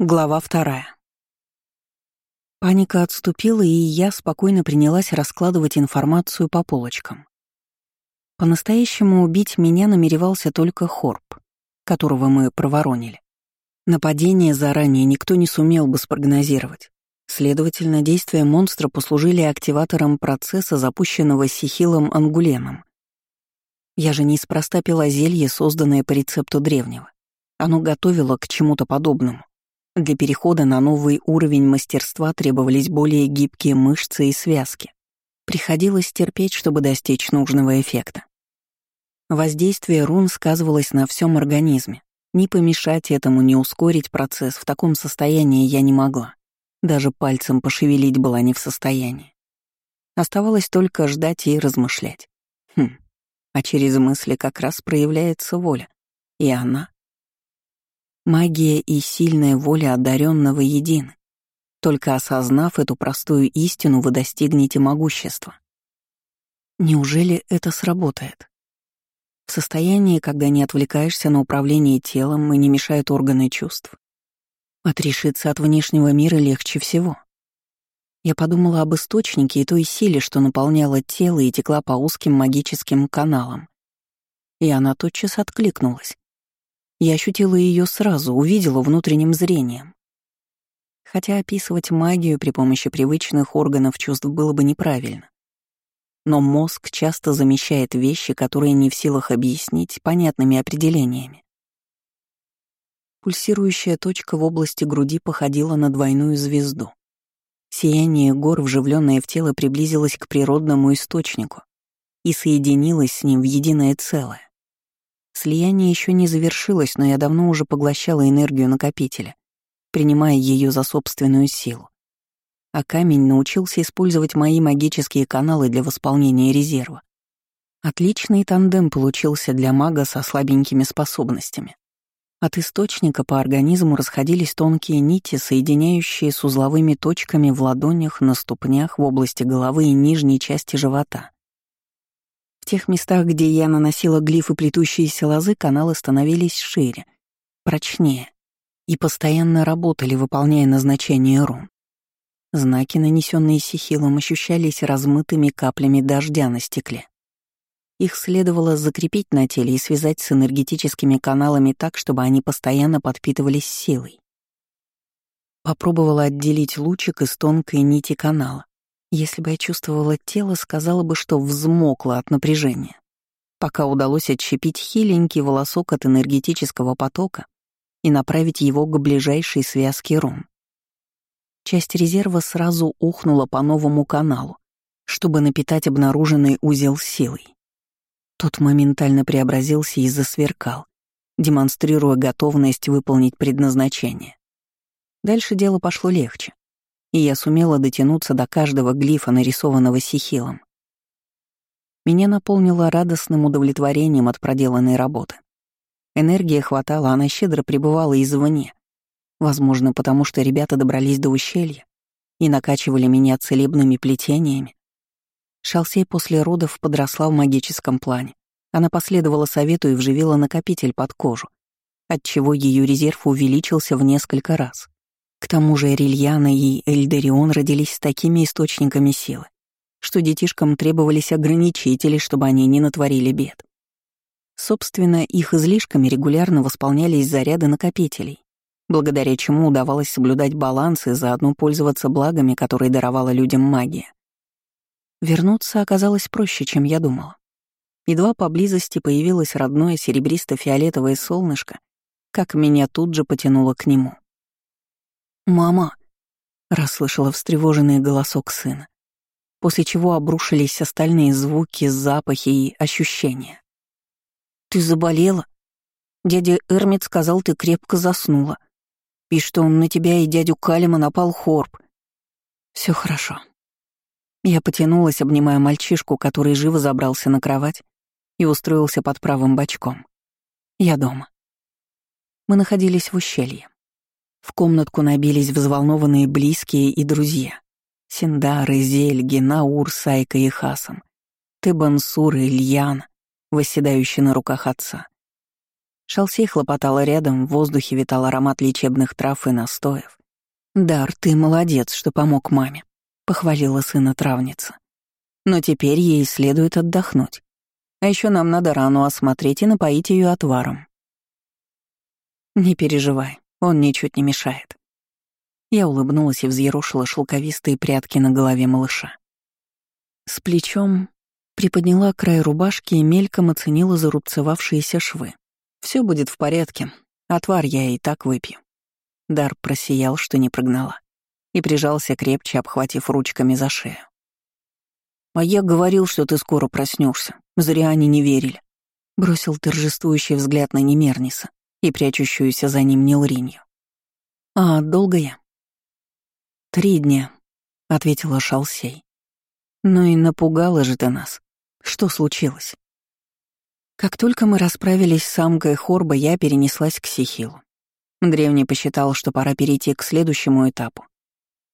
Глава вторая. Паника отступила, и я спокойно принялась раскладывать информацию по полочкам. По-настоящему убить меня намеревался только Хорб, которого мы проворонили. Нападение заранее никто не сумел бы спрогнозировать. Следовательно, действия монстра послужили активатором процесса, запущенного Сихилом Ангуленом. Я же неспроста пила зелье, созданное по рецепту древнего. Оно готовило к чему-то подобному. Для перехода на новый уровень мастерства требовались более гибкие мышцы и связки. Приходилось терпеть, чтобы достичь нужного эффекта. Воздействие рун сказывалось на всем организме. Ни помешать этому, ни ускорить процесс в таком состоянии я не могла. Даже пальцем пошевелить была не в состоянии. Оставалось только ждать и размышлять. Хм, а через мысли как раз проявляется воля. И она Магия и сильная воля одаренного едины. Только осознав эту простую истину, вы достигнете могущества. Неужели это сработает? В состоянии, когда не отвлекаешься на управление телом и не мешают органы чувств. Отрешиться от внешнего мира легче всего. Я подумала об источнике и той силе, что наполняла тело и текла по узким магическим каналам. И она тотчас откликнулась. Я ощутила ее сразу, увидела внутренним зрением. Хотя описывать магию при помощи привычных органов чувств было бы неправильно. Но мозг часто замещает вещи, которые не в силах объяснить понятными определениями. Пульсирующая точка в области груди походила на двойную звезду. Сияние гор, вживленное в тело, приблизилось к природному источнику и соединилось с ним в единое целое. Слияние еще не завершилось, но я давно уже поглощала энергию накопителя, принимая ее за собственную силу. А камень научился использовать мои магические каналы для восполнения резерва. Отличный тандем получился для мага со слабенькими способностями. От источника по организму расходились тонкие нити, соединяющие с узловыми точками в ладонях, на ступнях, в области головы и нижней части живота. В тех местах, где я наносила глифы плетущиеся лозы, каналы становились шире, прочнее и постоянно работали, выполняя назначение рун. Знаки, нанесенные сихилом, ощущались размытыми каплями дождя на стекле. Их следовало закрепить на теле и связать с энергетическими каналами так, чтобы они постоянно подпитывались силой. Попробовала отделить лучик из тонкой нити канала. Если бы я чувствовала тело, сказала бы, что взмокла от напряжения. Пока удалось отщепить хиленький волосок от энергетического потока и направить его к ближайшей связке рун. Часть резерва сразу ухнула по новому каналу, чтобы напитать обнаруженный узел силой. Тот моментально преобразился и засверкал, демонстрируя готовность выполнить предназначение. Дальше дело пошло легче и я сумела дотянуться до каждого глифа, нарисованного сихилом. Меня наполнило радостным удовлетворением от проделанной работы. Энергии хватало, она щедро пребывала извне. Возможно, потому что ребята добрались до ущелья и накачивали меня целебными плетениями. Шалсей после родов подросла в магическом плане. Она последовала совету и вживила накопитель под кожу, отчего ее резерв увеличился в несколько раз. К тому же Рильяна и Эльдерион родились с такими источниками силы, что детишкам требовались ограничители, чтобы они не натворили бед. Собственно, их излишками регулярно восполнялись заряды накопителей, благодаря чему удавалось соблюдать баланс и заодно пользоваться благами, которые даровала людям магия. Вернуться оказалось проще, чем я думала. Едва поблизости появилось родное серебристо-фиолетовое солнышко, как меня тут же потянуло к нему. «Мама!» — расслышала встревоженный голосок сына, после чего обрушились остальные звуки, запахи и ощущения. «Ты заболела? Дядя Эрмит сказал, ты крепко заснула. И что он на тебя и дядю Калима напал Хорб. Все хорошо». Я потянулась, обнимая мальчишку, который живо забрался на кровать и устроился под правым бочком. Я дома. Мы находились в ущелье. В комнатку набились взволнованные близкие и друзья. Синдары, Зельги, Наур, Сайка и Хасам. Тебансур и Ильян, восседающие на руках отца. Шалсей хлопотала рядом, в воздухе витал аромат лечебных трав и настоев. «Дар, ты молодец, что помог маме», — похвалила сына травница. «Но теперь ей следует отдохнуть. А еще нам надо рану осмотреть и напоить ее отваром». «Не переживай, он ничуть не мешает». Я улыбнулась и взъерошила шелковистые прядки на голове малыша. С плечом приподняла край рубашки и мельком оценила зарубцевавшиеся швы. Все будет в порядке, отвар я и так выпью. Дар просиял, что не прогнала, и прижался крепче, обхватив ручками за шею. «А я говорил, что ты скоро проснешься. Зря они не верили». Бросил торжествующий взгляд на Немерниса и прячущуюся за ним Нилринью. «А долго я?» «Три дня», — ответила Шалсей. «Ну и напугала же ты нас. Что случилось?» Как только мы расправились с самкой Хорба, я перенеслась к Сихилу. Древний посчитал, что пора перейти к следующему этапу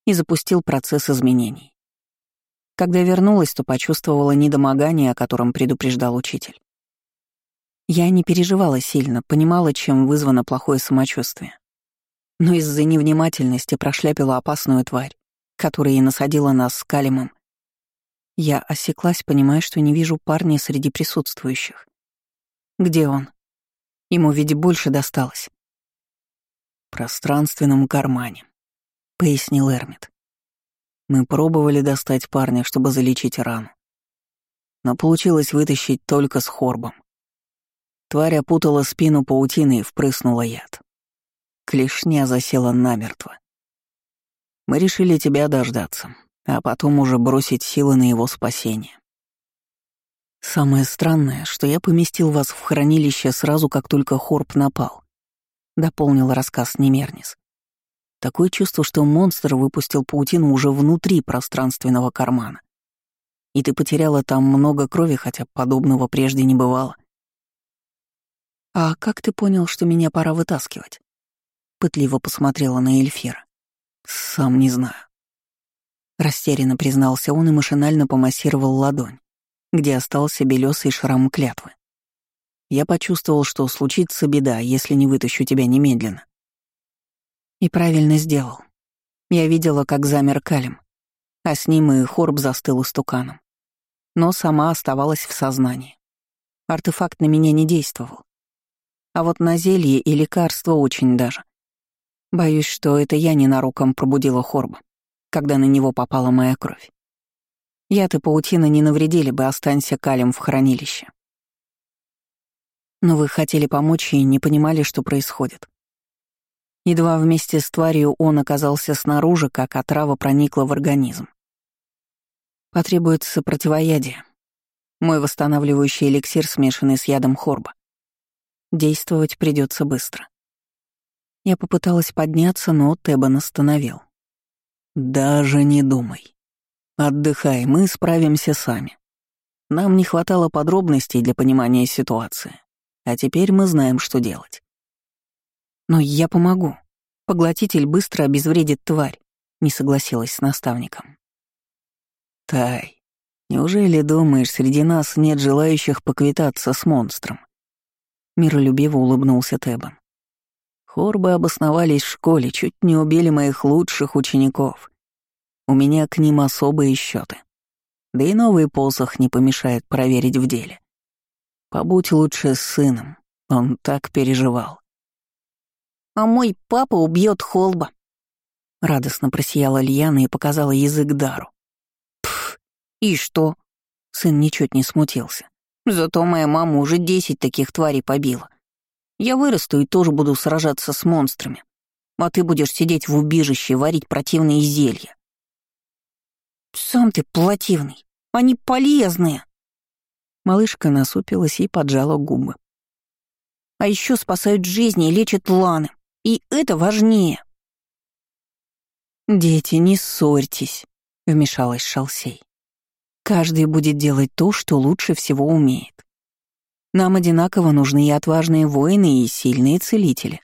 и запустил процесс изменений. Когда вернулась, то почувствовала недомогание, о котором предупреждал учитель. Я не переживала сильно, понимала, чем вызвано плохое самочувствие. Но из-за невнимательности прошляпила опасную тварь, которая и насадила нас с Калимом. Я осеклась, понимая, что не вижу парня среди присутствующих. Где он? Ему ведь больше досталось. В пространственном кармане, пояснил Эрмит. Мы пробовали достать парня, чтобы залечить рану. Но получилось вытащить только с хорбом. Тварь опутала спину паутины и впрыснула яд. Клешня засела намертво. Мы решили тебя дождаться, а потом уже бросить силы на его спасение. «Самое странное, что я поместил вас в хранилище сразу, как только Хорп напал», — дополнил рассказ Немернис. Такое чувство, что монстр выпустил паутину уже внутри пространственного кармана. И ты потеряла там много крови, хотя подобного прежде не бывало. «А как ты понял, что меня пора вытаскивать?» Пытливо посмотрела на Эльфира. «Сам не знаю». Растерянно признался он и машинально помассировал ладонь где остался белесый шрам клятвы. Я почувствовал, что случится беда, если не вытащу тебя немедленно. И правильно сделал. Я видела, как замер Калим, а с ним и Хорб застыл истуканом. Но сама оставалась в сознании. Артефакт на меня не действовал. А вот на зелье и лекарство очень даже. Боюсь, что это я ненароком пробудила Хорба, когда на него попала моя кровь. Яд и паутина не навредили бы, останься калем в хранилище. Но вы хотели помочь и не понимали, что происходит. Едва вместе с тварью он оказался снаружи, как отрава проникла в организм. Потребуется противоядие. Мой восстанавливающий эликсир, смешанный с ядом хорба. Действовать придется быстро. Я попыталась подняться, но Тебан остановил. «Даже не думай. Отдыхай, мы справимся сами. Нам не хватало подробностей для понимания ситуации, а теперь мы знаем, что делать. Но я помогу. Поглотитель быстро обезвредит тварь, не согласилась с наставником. Тай, неужели думаешь, среди нас нет желающих поквитаться с монстром? Миролюбиво улыбнулся Тебан. Хорбы обосновались в школе, чуть не убили моих лучших учеников. У меня к ним особые счеты. Да и новый посох не помешает проверить в деле. Побудь лучше с сыном, он так переживал. «А мой папа убьет Холба», — радостно просияла Льяна и показала язык Дару. «Пф, и что?» — сын ничуть не смутился. «Зато моя мама уже десять таких тварей побила. Я вырасту и тоже буду сражаться с монстрами. А ты будешь сидеть в убежище и варить противные зелья. «Сам ты плативный. Они полезные!» Малышка насупилась и поджала губы. «А еще спасают жизни и лечат ланы. И это важнее!» «Дети, не ссорьтесь», — вмешалась Шалсей. «Каждый будет делать то, что лучше всего умеет. Нам одинаково нужны и отважные воины, и сильные целители».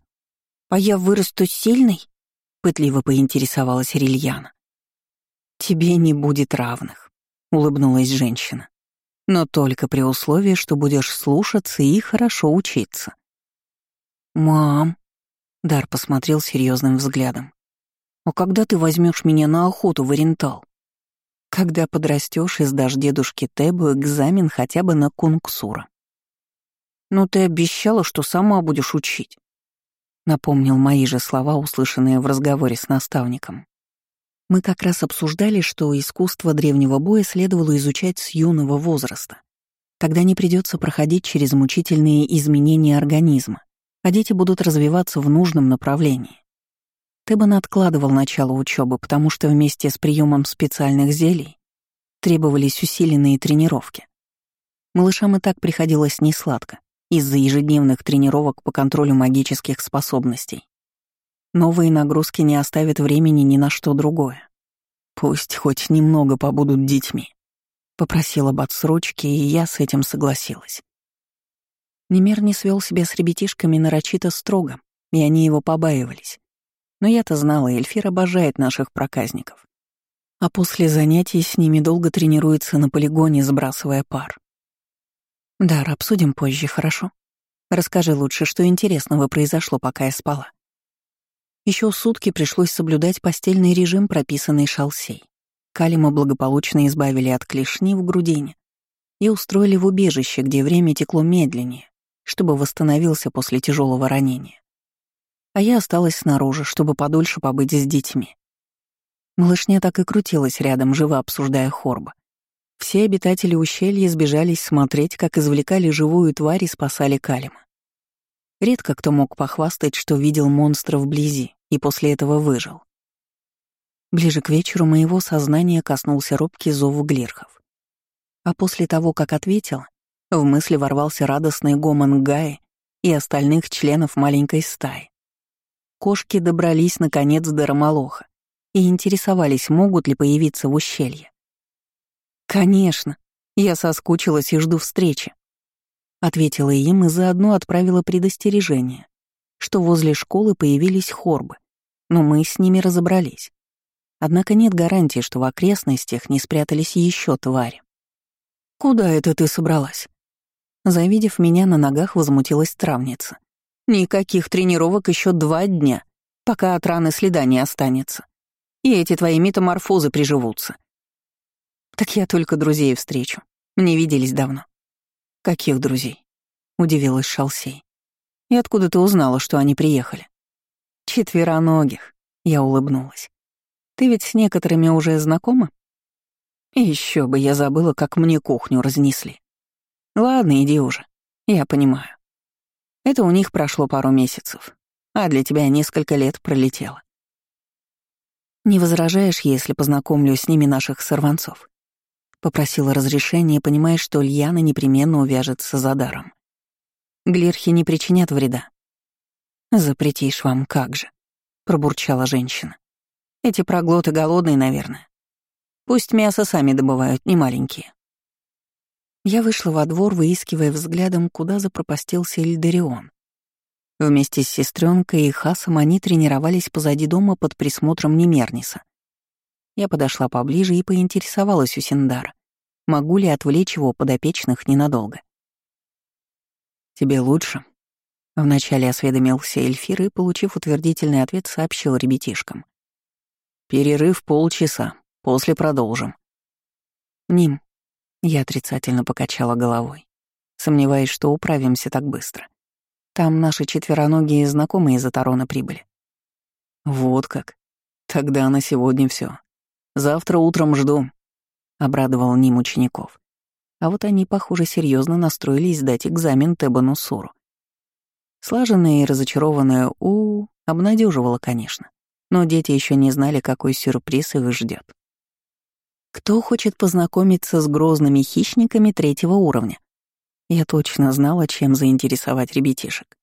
«А я вырасту сильной?» — пытливо поинтересовалась Рильяна. «Тебе не будет равных», — улыбнулась женщина. «Но только при условии, что будешь слушаться и хорошо учиться. «Мам!» — Дар посмотрел серьезным взглядом. «А когда ты возьмешь меня на охоту в Орентал?» «Когда подрастешь и сдашь дедушке Тебу экзамен хотя бы на кунгсура». «Но ты обещала, что сама будешь учить», — напомнил мои же слова, услышанные в разговоре с наставником. Мы как раз обсуждали, что искусство древнего боя следовало изучать с юного возраста. Тогда не придется проходить через мучительные изменения организма, а дети будут развиваться в нужном направлении. Тебан откладывал начало учебы, потому что вместе с приемом специальных зелий требовались усиленные тренировки. Малышам и так приходилось несладко из-за ежедневных тренировок по контролю магических способностей. Новые нагрузки не оставят времени ни на что другое. Пусть хоть немного побудут детьми. Попросила об отсрочке, и я с этим согласилась. Немер не свел себя с ребятишками нарочито строго, и они его побаивались. Но я-то знала, Эльфир обожает наших проказников. А после занятий с ними долго тренируется на полигоне, сбрасывая пар. Дар, обсудим позже, хорошо? Расскажи лучше, что интересного произошло, пока я спала. Еще сутки пришлось соблюдать постельный режим, прописанный шалсей. Калима благополучно избавили от клешни в грудине и устроили в убежище, где время текло медленнее, чтобы восстановился после тяжелого ранения. А я осталась снаружи, чтобы подольше побыть с детьми. Малышня так и крутилась рядом, живо обсуждая хорба. Все обитатели ущелья сбежались смотреть, как извлекали живую тварь и спасали Калима. Редко кто мог похвастать, что видел монстра вблизи и после этого выжил. Ближе к вечеру моего сознания коснулся робкий зов глирхов. А после того, как ответил, в мысли ворвался радостный гомон Гаи и остальных членов маленькой стаи. Кошки добрались, наконец, до Ромолоха и интересовались, могут ли появиться в ущелье. «Конечно, я соскучилась и жду встречи», — ответила им и заодно отправила предостережение, что возле школы появились хорбы, но мы с ними разобрались. Однако нет гарантии, что в окрестностях не спрятались еще твари. «Куда это ты собралась?» Завидев меня на ногах, возмутилась травница. «Никаких тренировок еще два дня, пока от раны следа не останется. И эти твои метаморфозы приживутся». «Так я только друзей встречу. Не виделись давно». «Каких друзей?» — удивилась Шалсей. «И откуда ты узнала, что они приехали?» «Четвероногих», — я улыбнулась. «Ты ведь с некоторыми уже знакома?» Еще бы я забыла, как мне кухню разнесли. Ладно, иди уже. Я понимаю. Это у них прошло пару месяцев, а для тебя несколько лет пролетело. Не возражаешь, если познакомлю с ними наших сорванцов? Попросила разрешения, понимая, что Льяна непременно увяжется за даром. Глирхи не причинят вреда. Запретишь вам как же, пробурчала женщина. Эти проглоты голодные, наверное. Пусть мясо сами добывают, не маленькие. Я вышла во двор, выискивая взглядом, куда запропастился Эльдерион. Вместе с сестренкой и Хасом они тренировались позади дома под присмотром Немерниса. Я подошла поближе и поинтересовалась у Синдара, могу ли отвлечь его подопечных ненадолго. «Тебе лучше?» Вначале осведомился Эльфир и, получив утвердительный ответ, сообщил ребятишкам. «Перерыв полчаса, после продолжим». «Ним, я отрицательно покачала головой, сомневаясь, что управимся так быстро. Там наши четвероногие знакомые из Атарона прибыли. Вот как. Тогда на сегодня все. Завтра утром жду, обрадовал ним учеников. А вот они, похоже, серьезно настроились сдать экзамен Тебану Суру. Слаженная и разочарованная У обнадеживала, конечно, но дети еще не знали, какой сюрприз их ждет. Кто хочет познакомиться с грозными хищниками третьего уровня? Я точно знала, чем заинтересовать ребятишек.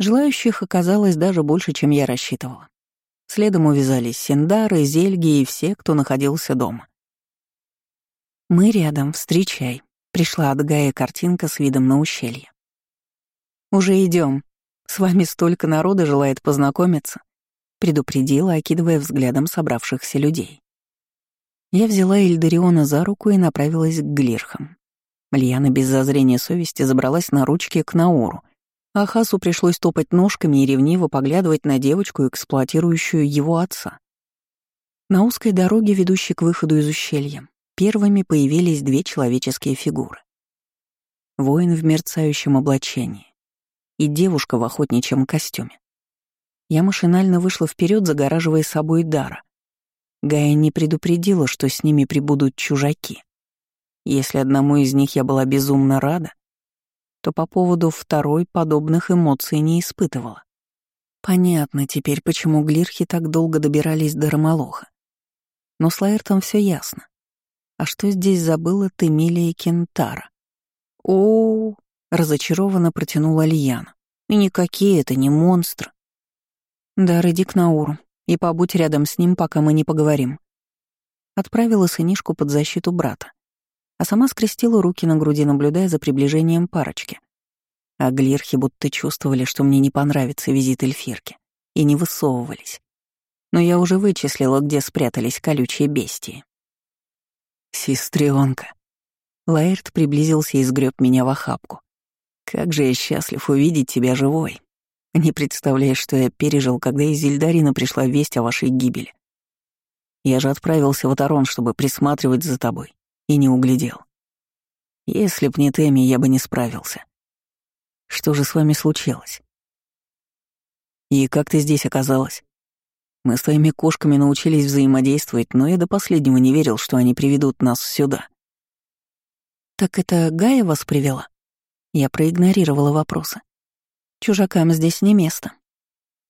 Желающих оказалось даже больше, чем я рассчитывала. Следом увязались Синдары, Зельги и все, кто находился дома. «Мы рядом, встречай», — пришла от Гая картинка с видом на ущелье. «Уже идем. С вами столько народа желает познакомиться», — предупредила, окидывая взглядом собравшихся людей. Я взяла Эльдариона за руку и направилась к Глирхам. Льяна без зазрения совести забралась на ручки к Науру Ахасу пришлось топать ножками и ревниво поглядывать на девочку, эксплуатирующую его отца. На узкой дороге, ведущей к выходу из ущелья, первыми появились две человеческие фигуры. Воин в мерцающем облачении и девушка в охотничьем костюме. Я машинально вышла вперед, загораживая собой Дара. Гая не предупредила, что с ними прибудут чужаки. Если одному из них я была безумно рада, то по поводу второй подобных эмоций не испытывала. Понятно теперь, почему глирхи так долго добирались до Ромолоха. Но с Лаэртом все ясно. А что здесь забыла Темилия Кентара? О, разочарованно протянула Лияна. И никакие это не монстры. Да, иди к Науру и побудь рядом с ним, пока мы не поговорим. Отправила сынишку под защиту брата а сама скрестила руки на груди, наблюдая за приближением парочки. А глирхи будто чувствовали, что мне не понравится визит эльфирки, и не высовывались. Но я уже вычислила, где спрятались колючие бестии. «Сестрёнка!» Лаэрт приблизился и сгреб меня в охапку. «Как же я счастлив увидеть тебя живой! Не представляешь, что я пережил, когда из Зельдарина пришла весть о вашей гибели. Я же отправился в Атарон, чтобы присматривать за тобой и не углядел. Если б не Тэмми, я бы не справился. Что же с вами случилось? И как ты здесь оказалась? Мы с твоими кошками научились взаимодействовать, но я до последнего не верил, что они приведут нас сюда. Так это Гая вас привела? Я проигнорировала вопросы. Чужакам здесь не место.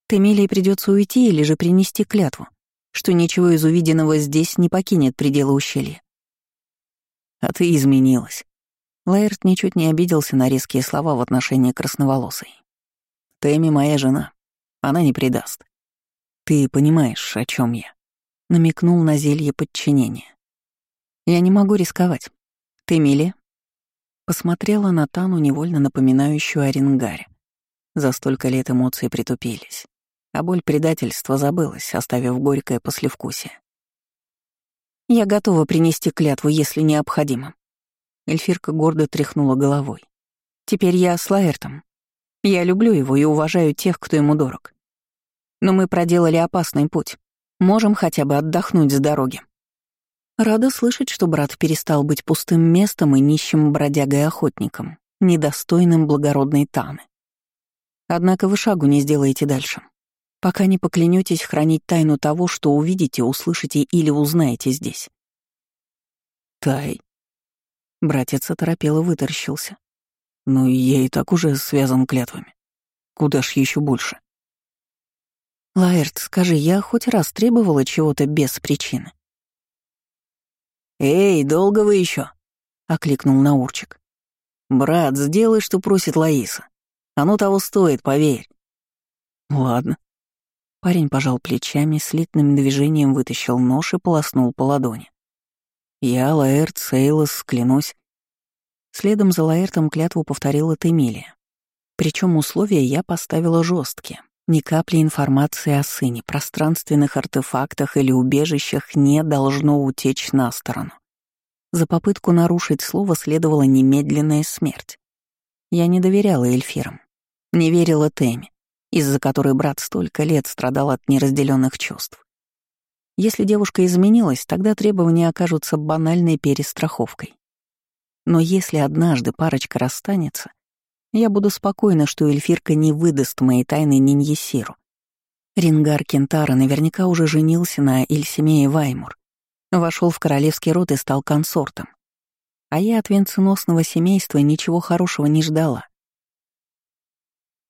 Темилии придется уйти или же принести клятву, что ничего из увиденного здесь не покинет пределы ущелья. А ты изменилась. Лаэрт ничуть не обиделся на резкие слова в отношении красноволосой. Тэмми моя жена. Она не предаст. Ты понимаешь, о чем я? Намекнул на зелье подчинения. Я не могу рисковать. Ты Милия? Посмотрела на Тану, невольно напоминающую о Ренгаре. За столько лет эмоции притупились, а боль предательства забылась, оставив горькое послевкусие. Я готова принести клятву, если необходимо. Эльфирка гордо тряхнула головой. Теперь я с Лаэртом. Я люблю его и уважаю тех, кто ему дорог. Но мы проделали опасный путь. Можем хотя бы отдохнуть с дороги. Рада слышать, что брат перестал быть пустым местом и нищим бродягой-охотником, недостойным благородной Таны. Однако вы шагу не сделаете дальше пока не поклянетесь хранить тайну того, что увидите, услышите или узнаете здесь. Тай. Братец оторопело вытаращился. Ну, я и так уже связан клятвами. Куда ж еще больше? Лаэрт, скажи, я хоть раз требовала чего-то без причины? «Эй, долго вы еще? окликнул Наурчик. «Брат, сделай, что просит Лаиса. Оно того стоит, поверь». «Ладно», Парень пожал плечами, слитным движением вытащил нож и полоснул по ладони. «Я, Лаэрт Сейлос, клянусь». Следом за Лаэртом клятву повторила Темилия. Причем условия я поставила жесткие. Ни капли информации о сыне, пространственных артефактах или убежищах не должно утечь на сторону. За попытку нарушить слово следовала немедленная смерть. Я не доверяла эльфирам, не верила Теме, из-за которой брат столько лет страдал от неразделенных чувств. Если девушка изменилась, тогда требования окажутся банальной перестраховкой. Но если однажды парочка расстанется, я буду спокойна, что эльфирка не выдаст моей тайны Ниньесиру. Рингар Кентара наверняка уже женился на Эльсимее Ваймур, вошел в королевский род и стал консортом. А я от венценосного семейства ничего хорошего не ждала.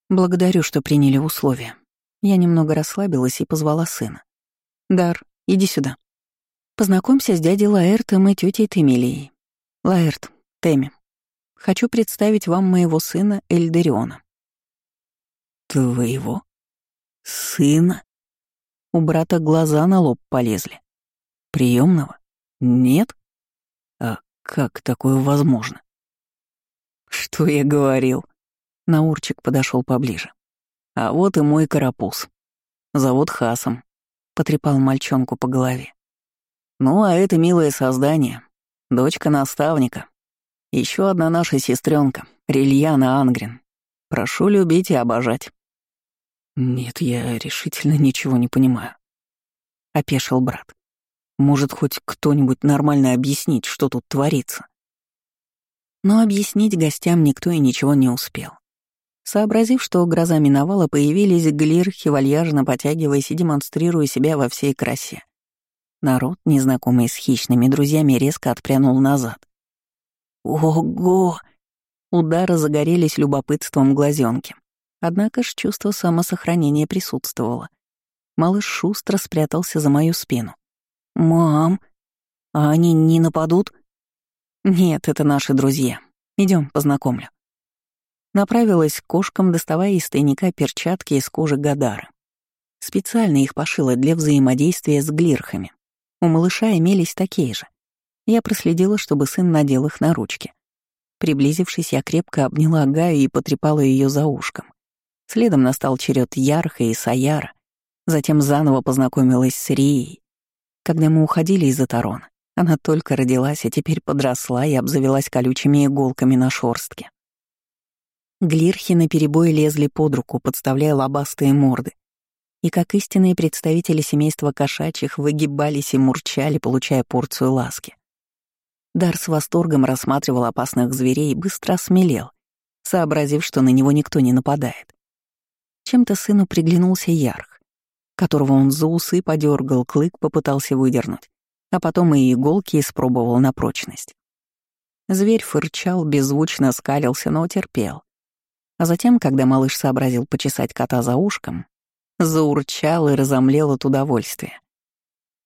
Благодарю, что приняли условия. Я немного расслабилась и позвала сына. Дар, иди сюда. Познакомься с дядей Лаэртом и тетей Темилией. Лаэрт, Теми. Хочу представить вам моего сына Эльдериона. Твоего? Сына? У брата глаза на лоб полезли. Приемного? Нет? Как такое возможно? Что я говорил? Наурчик подошел поближе. «А вот и мой карапуз. Зовут Хасом», — потрепал мальчонку по голове. «Ну, а это милое создание, дочка наставника. Еще одна наша сестренка, Рильяна Ангрин. Прошу любить и обожать». «Нет, я решительно ничего не понимаю», — опешил брат. «Может, хоть кто-нибудь нормально объяснить, что тут творится?» Но объяснить гостям никто и ничего не успел. Сообразив, что гроза миновала, появились глирхи, вальяжно потягиваясь и демонстрируя себя во всей красе. Народ, незнакомый с хищными друзьями, резко отпрянул назад. «Ого!» Удары загорелись любопытством глазенки. Однако ж чувство самосохранения присутствовало. Малыш шустро спрятался за мою спину. «Мам, а они не нападут?» «Нет, это наши друзья. Идем, познакомлю». Направилась к кошкам, доставая из тайника перчатки из кожи Гадары. Специально их пошила для взаимодействия с глирхами. У малыша имелись такие же. Я проследила, чтобы сын надел их на ручки. Приблизившись, я крепко обняла Гаю и потрепала ее за ушком. Следом настал черед Ярха и Саяра. Затем заново познакомилась с Рией. Когда мы уходили из Атарона, она только родилась, а теперь подросла и обзавелась колючими иголками на шорстке. Глирхи наперебой лезли под руку, подставляя лобастые морды, и как истинные представители семейства кошачьих выгибались и мурчали, получая порцию ласки. Дар с восторгом рассматривал опасных зверей и быстро осмелел, сообразив, что на него никто не нападает. Чем-то сыну приглянулся Ярх, которого он за усы подергал, клык попытался выдернуть, а потом и иголки испробовал на прочность. Зверь фырчал, беззвучно скалился, но терпел. А затем, когда малыш сообразил почесать кота за ушком, заурчал и разомлел от удовольствия.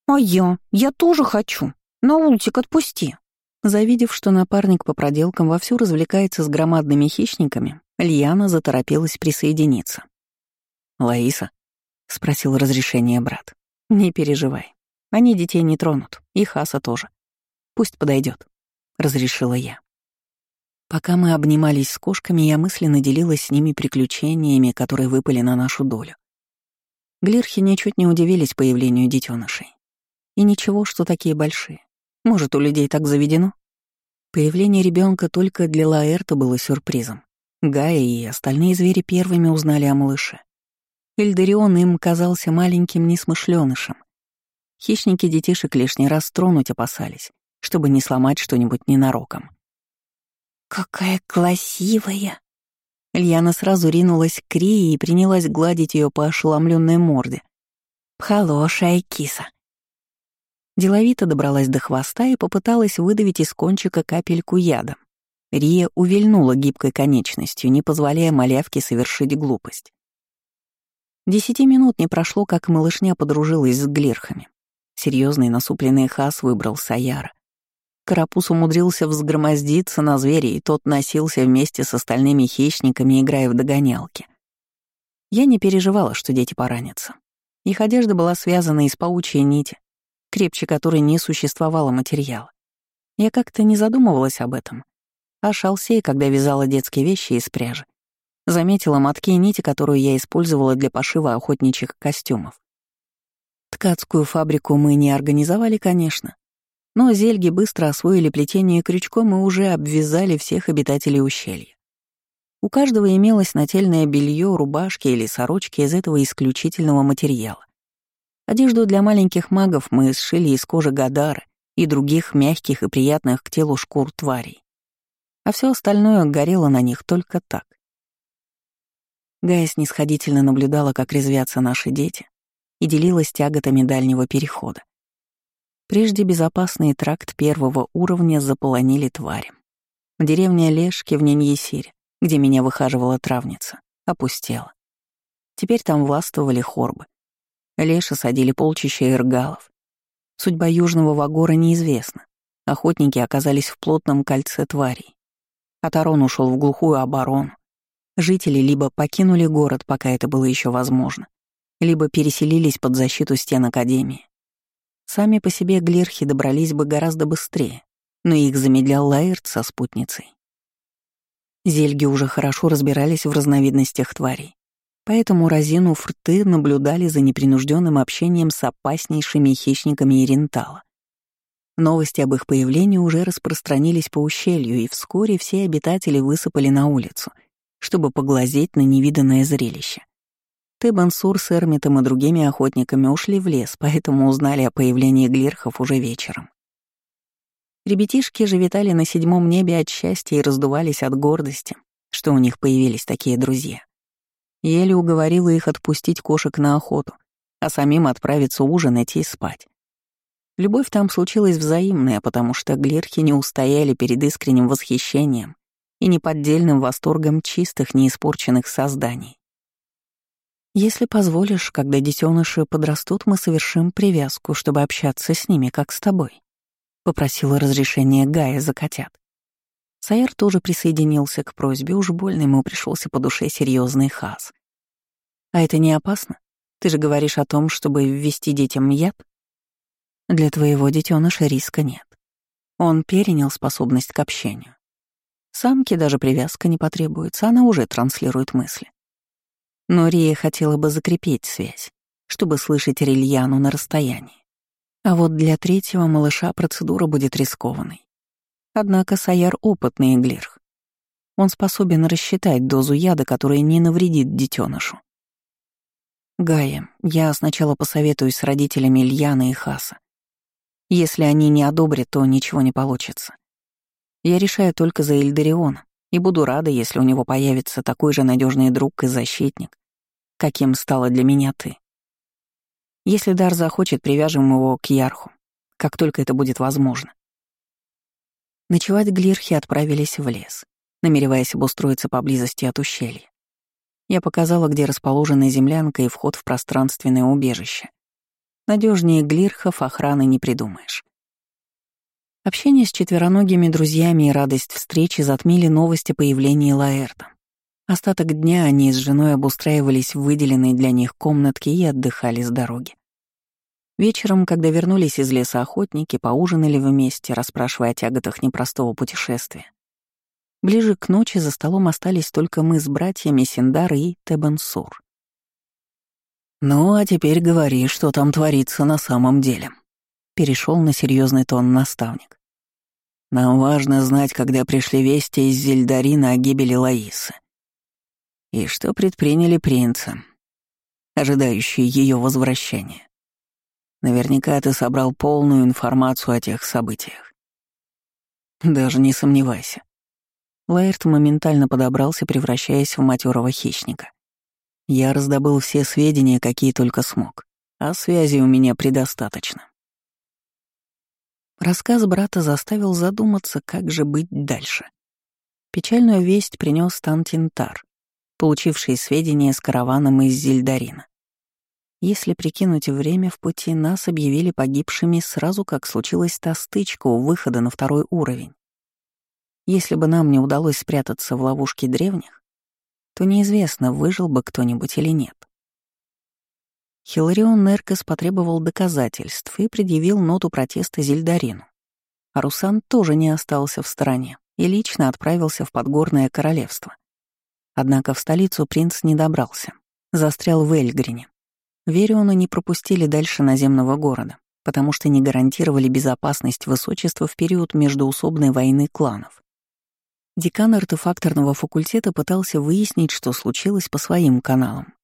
«А я? Я тоже хочу. На ултик отпусти!» Завидев, что напарник по проделкам вовсю развлекается с громадными хищниками, Льяна заторопилась присоединиться. «Лаиса?» — спросил разрешение брат. «Не переживай. Они детей не тронут, и Хаса тоже. Пусть подойдет, разрешила я. Пока мы обнимались с кошками, я мысленно делилась с ними приключениями, которые выпали на нашу долю. Глирхи ничуть не удивились появлению детенышей. И ничего, что такие большие. Может, у людей так заведено? Появление ребенка только для Лаэрта было сюрпризом. Гая и остальные звери первыми узнали о малыше. Эльдарион им казался маленьким несмышленышем. Хищники детишек лишний раз тронуть опасались, чтобы не сломать что-нибудь ненароком. «Какая красивая!» Ильяна сразу ринулась к Рии и принялась гладить ее по ошеломленной морде. «Хорошая киса!» Деловито добралась до хвоста и попыталась выдавить из кончика капельку яда. Рия увильнула гибкой конечностью, не позволяя малявке совершить глупость. Десяти минут не прошло, как малышня подружилась с глирхами. Серьезный насупленный хас выбрал Саяра. Карапуз умудрился взгромоздиться на зверя, и тот носился вместе с остальными хищниками, играя в догонялки. Я не переживала, что дети поранятся. Их одежда была связана из паучьей нити, крепче которой не существовало материала. Я как-то не задумывалась об этом. А шалсей, когда вязала детские вещи из пряжи, заметила мотки и нити, которую я использовала для пошива охотничьих костюмов. Ткацкую фабрику мы не организовали, конечно, но зельги быстро освоили плетение крючком и уже обвязали всех обитателей ущелья. У каждого имелось нательное белье, рубашки или сорочки из этого исключительного материала. Одежду для маленьких магов мы сшили из кожи Гадары и других мягких и приятных к телу шкур тварей. А все остальное горело на них только так. Гая снисходительно наблюдала, как резвятся наши дети, и делилась тяготами дальнего перехода. Прежде безопасный тракт первого уровня заполонили твари. Деревня Лешки в Ниньесире, где меня выхаживала травница, опустела. Теперь там властвовали хорбы. Леши садили полчища иргалов. Судьба Южного Вагора неизвестна. Охотники оказались в плотном кольце тварей. Атарон ушел в глухую оборону. Жители либо покинули город, пока это было еще возможно, либо переселились под защиту стен Академии. Сами по себе глирхи добрались бы гораздо быстрее, но их замедлял Лаэрт со спутницей. Зельги уже хорошо разбирались в разновидностях тварей, поэтому, разинув рты, наблюдали за непринужденным общением с опаснейшими хищниками Ирентала. Новости об их появлении уже распространились по ущелью, и вскоре все обитатели высыпали на улицу, чтобы поглазеть на невиданное зрелище. Тебансур с Эрмитом и другими охотниками ушли в лес, поэтому узнали о появлении глирхов уже вечером. Ребятишки же витали на седьмом небе от счастья и раздувались от гордости, что у них появились такие друзья. Еле уговорила их отпустить кошек на охоту, а самим отправиться ужинать и спать. Любовь там случилась взаимная, потому что глирхи не устояли перед искренним восхищением и неподдельным восторгом чистых, неиспорченных созданий. Если позволишь, когда детеныши подрастут, мы совершим привязку, чтобы общаться с ними, как с тобой. Попросила разрешения Гая за котят. Сайер тоже присоединился к просьбе, уж больно ему пришелся по душе серьезный хаз. А это не опасно? Ты же говоришь о том, чтобы ввести детям яд? Для твоего детеныша риска нет. Он перенял способность к общению. Самке даже привязка не потребуется, она уже транслирует мысли. Но Рия хотела бы закрепить связь, чтобы слышать Рильяну на расстоянии. А вот для третьего малыша процедура будет рискованной. Однако Саяр — опытный иглирх. Он способен рассчитать дозу яда, которая не навредит детенышу. Гая, я сначала посоветуюсь с родителями Ильяна и Хаса. Если они не одобрят, то ничего не получится. Я решаю только за Эльдариона, и буду рада, если у него появится такой же надежный друг и защитник, каким стала для меня ты. Если Дар захочет, привяжем его к Ярху, как только это будет возможно. Ночевать глирхи отправились в лес, намереваясь обустроиться поблизости от ущелья. Я показала, где расположена землянка и вход в пространственное убежище. Надежнее глирхов охраны не придумаешь. Общение с четвероногими друзьями и радость встречи затмили новости появления Лаэрта. Остаток дня они с женой обустраивались в выделенной для них комнатке и отдыхали с дороги. Вечером, когда вернулись из леса охотники, поужинали вместе, расспрашивая о тяготах непростого путешествия. Ближе к ночи за столом остались только мы с братьями Синдар и Тебансур. «Ну, а теперь говори, что там творится на самом деле», — перешел на серьезный тон наставник. Нам важно знать, когда пришли вести из Зельдарина о гибели Лаисы. И что предприняли принцы, ожидающие ее возвращения. Наверняка ты собрал полную информацию о тех событиях. Даже не сомневайся. Лаэрт моментально подобрался, превращаясь в матерого хищника. Я раздобыл все сведения, какие только смог, а связи у меня предостаточно. Рассказ брата заставил задуматься, как же быть дальше. Печальную весть принес Тантинтар, получивший сведения с караваном из Зильдарина. Если прикинуть время в пути, нас объявили погибшими сразу, как случилась та стычка у выхода на второй уровень. Если бы нам не удалось спрятаться в ловушке древних, то неизвестно, выжил бы кто-нибудь или нет. Хиларион Неркес потребовал доказательств и предъявил ноту протеста Зильдарину. А Русан тоже не остался в стороне и лично отправился в Подгорное королевство. Однако в столицу принц не добрался, застрял в Эльгрине. Вериону не пропустили дальше наземного города, потому что не гарантировали безопасность высочества в период междуусобной войны кланов. Декан артефакторного факультета пытался выяснить, что случилось по своим каналам,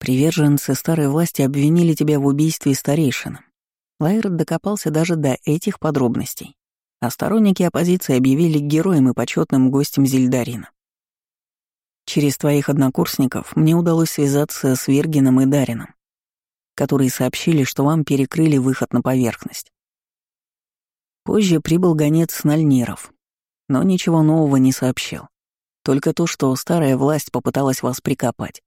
Приверженцы старой власти обвинили тебя в убийстве старейшин. Лайрд докопался даже до этих подробностей, а сторонники оппозиции объявили героем и почетным гостем Зильдарина. Через твоих однокурсников мне удалось связаться с Вергином и Дарином, которые сообщили, что вам перекрыли выход на поверхность. Позже прибыл гонец Нальниров, но ничего нового не сообщил. Только то, что старая власть попыталась вас прикопать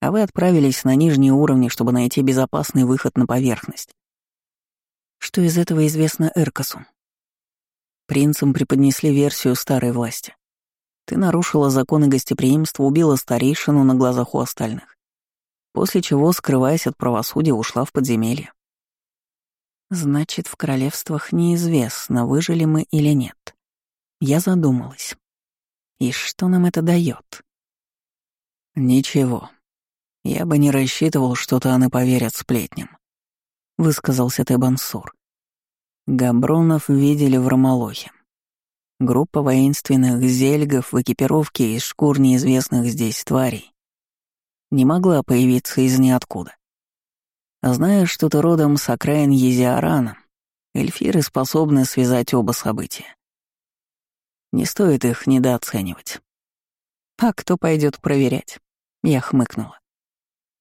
а вы отправились на нижние уровни, чтобы найти безопасный выход на поверхность. Что из этого известно Эркасу? Принцам преподнесли версию старой власти. Ты нарушила законы гостеприимства, убила старейшину на глазах у остальных, после чего, скрываясь от правосудия, ушла в подземелье. Значит, в королевствах неизвестно, выжили мы или нет. Я задумалась. И что нам это дает? Ничего, «Я бы не рассчитывал, что Таны поверят сплетням», — высказался Тебансур. Габронов видели в Ромолохе. Группа воинственных зельгов в экипировке из шкур неизвестных здесь тварей не могла появиться из ниоткуда. Зная, что ты родом с окраин Езиарана, эльфиры способны связать оба события. Не стоит их недооценивать. А кто пойдет проверять? Я хмыкнула.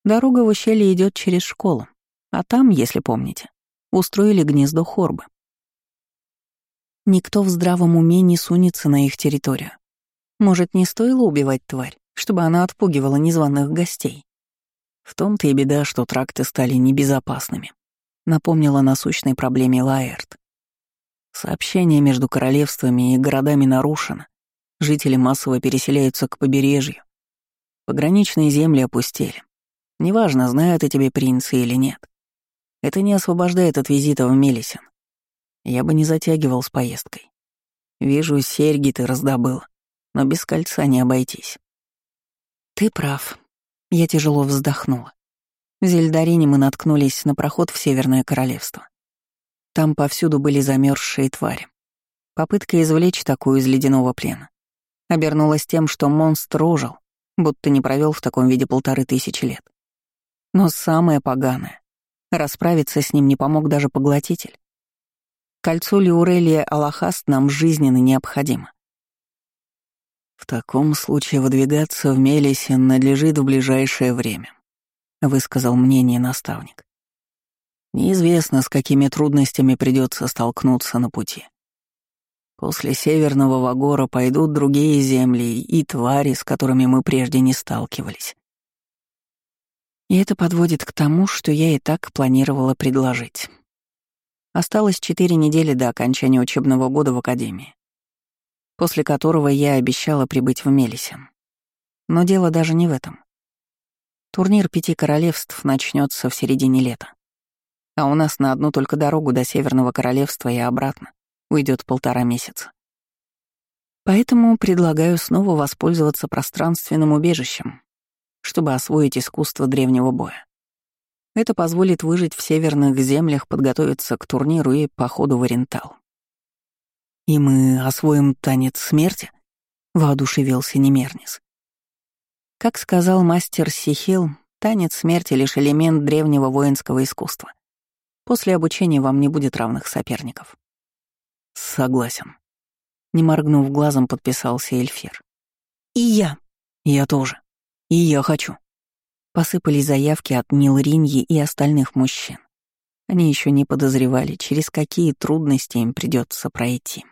Дорога в ущелье идет через школу, а там, если помните, устроили гнездо хорбы. Никто в здравом уме не сунется на их территорию. Может, не стоило убивать тварь, чтобы она отпугивала незваных гостей? В том-то и беда, что тракты стали небезопасными. Напомнила насущной проблеме Лаэрт. Сообщение между королевствами и городами нарушено. Жители массово переселяются к побережью. Пограничные земли опустели. Неважно, знают о тебе принцы или нет. Это не освобождает от визита в Мелисин. Я бы не затягивал с поездкой. Вижу, серьги ты раздобыл, но без кольца не обойтись. Ты прав. Я тяжело вздохнула. В Зельдарине мы наткнулись на проход в Северное Королевство. Там повсюду были замерзшие твари. Попытка извлечь такую из ледяного плена обернулась тем, что монстр ожил, будто не провел в таком виде полторы тысячи лет. Но самое поганое — расправиться с ним не помог даже поглотитель. Кольцо Лиурелия Аллахаст нам жизненно необходимо. В таком случае выдвигаться в Мелисин надлежит в ближайшее время, высказал мнение наставник. Неизвестно, с какими трудностями придется столкнуться на пути. После Северного Вагора пойдут другие земли и твари, с которыми мы прежде не сталкивались. И это подводит к тому, что я и так планировала предложить. Осталось четыре недели до окончания учебного года в Академии, после которого я обещала прибыть в Мелисе. Но дело даже не в этом. Турнир Пяти Королевств начнется в середине лета. А у нас на одну только дорогу до Северного Королевства и обратно уйдет полтора месяца. Поэтому предлагаю снова воспользоваться пространственным убежищем, чтобы освоить искусство древнего боя. Это позволит выжить в северных землях, подготовиться к турниру и походу в Орентал. «И мы освоим танец смерти?» — воодушевился Немернис. Как сказал мастер Сихил, танец смерти — лишь элемент древнего воинского искусства. После обучения вам не будет равных соперников. Согласен. Не моргнув глазом, подписался Эльфир. И я. Я тоже. И я хочу. Посыпались заявки от Нилриньи и остальных мужчин. Они еще не подозревали, через какие трудности им придется пройти.